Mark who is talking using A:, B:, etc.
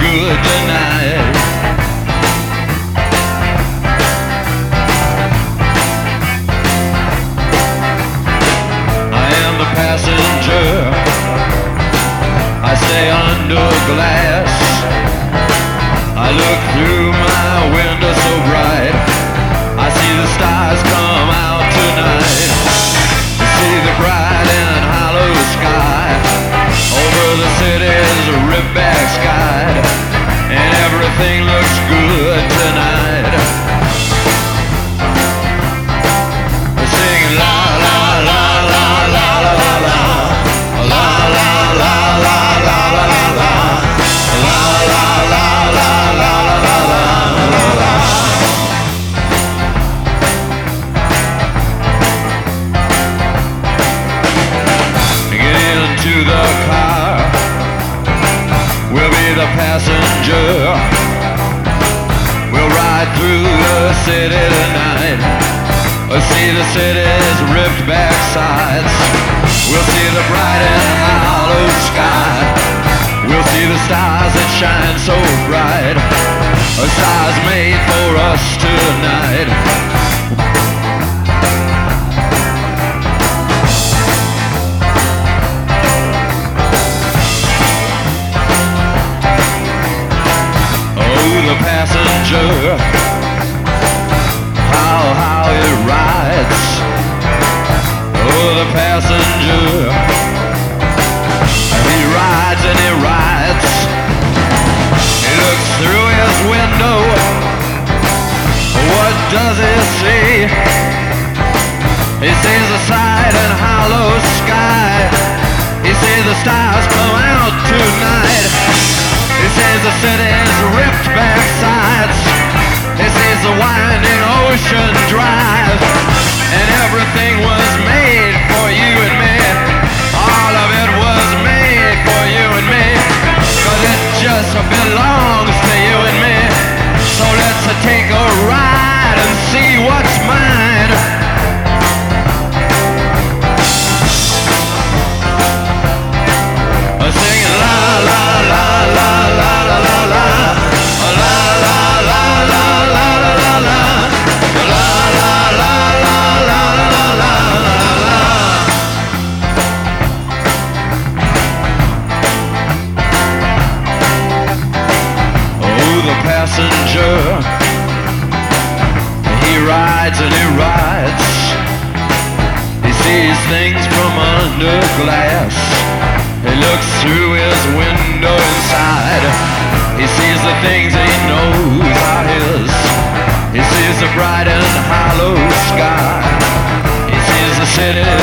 A: good tonight. I am passenger. I stay under glass. Everything looks good tonight. Singing la la la la la la la la. La la la la la la la la. La la la la la la la. We'll be the passenger. Through the city tonight. We'll see the city's ripped back sides. We'll see the bright and hollow sky. We'll see the stars that shine so bright. A stars made for us tonight. Oh, the passenger. Passenger. He rides and he rides. He looks through his window. What does he see? He sees the side and hollow sky. He sees the stars come out tonight. He sees the city's ripped back sides. He sees the winding ocean drive. essa bela the passenger. He rides and he rides. He sees things from under glass. He looks through his window inside. He sees the things he knows are his. He sees the bright and hollow sky. He sees the city